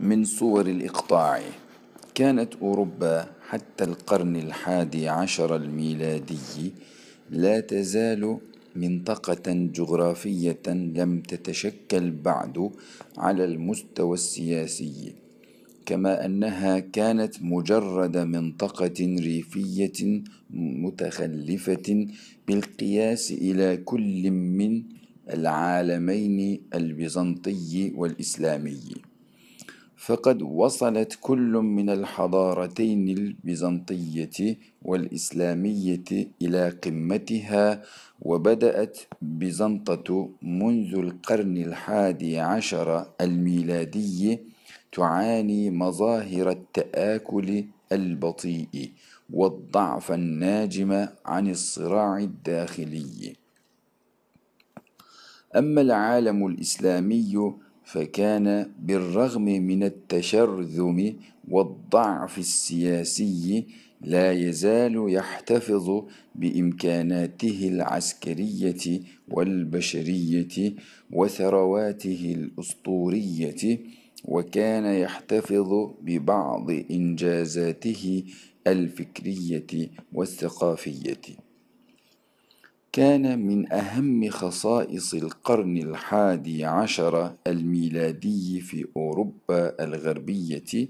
من صور الإقطاع. كانت أوروبا حتى القرن الحادي عشر الميلادي لا تزال منطقة جغرافية لم تتشكل بعد على المستوى السياسي كما أنها كانت مجرد منطقة ريفية متخلفة بالقياس إلى كل من العالمين البيزنطي والإسلامي. فقد وصلت كل من الحضارتين البيزنطية والإسلامية إلى قمتها وبدأت بيزنطة منذ القرن الحادي عشر الميلادي تعاني مظاهر التآكل البطيء والضعف الناجم عن الصراع الداخلي. أما العالم الإسلامي فكان بالرغم من التشرذم والضعف السياسي لا يزال يحتفظ بإمكاناته العسكرية والبشرية وثرواته الأسطورية وكان يحتفظ ببعض إنجازاته الفكرية والثقافية. كان من أهم خصائص القرن الحادي عشر الميلادي في أوروبا الغربية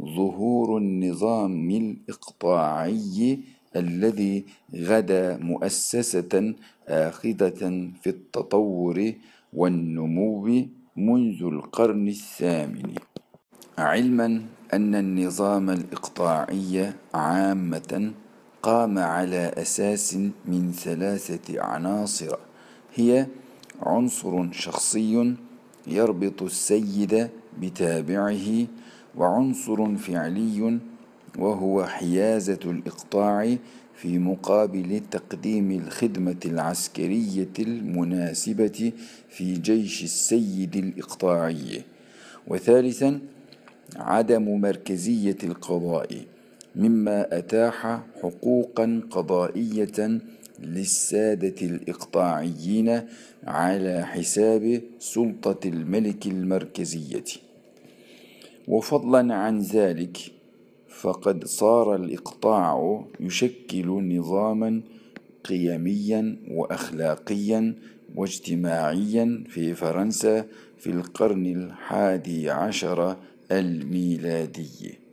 ظهور النظام الإقطاعي الذي غدا مؤسسة آخذة في التطور والنمو منذ القرن الثامن. علما أن النظام الإقطاعي عامة قام على أساس من ثلاثة عناصر. هي عنصر شخصي يربط السيد بتابعه وعنصر فعلي وهو حيازة الإقطاع في مقابل تقديم الخدمة العسكرية المناسبة في جيش السيد الإقطاعي. وثالثا عدم مركزية القضاء. مما أتاح حقوقا قضائية للسادة الإقطاعيين على حساب سلطة الملك المركزية. وفضلا عن ذلك فقد صار الإقطاع يشكل نظاما قيميا وأخلاقيا واجتماعيا في فرنسا في القرن الحادي عشر الميلادي.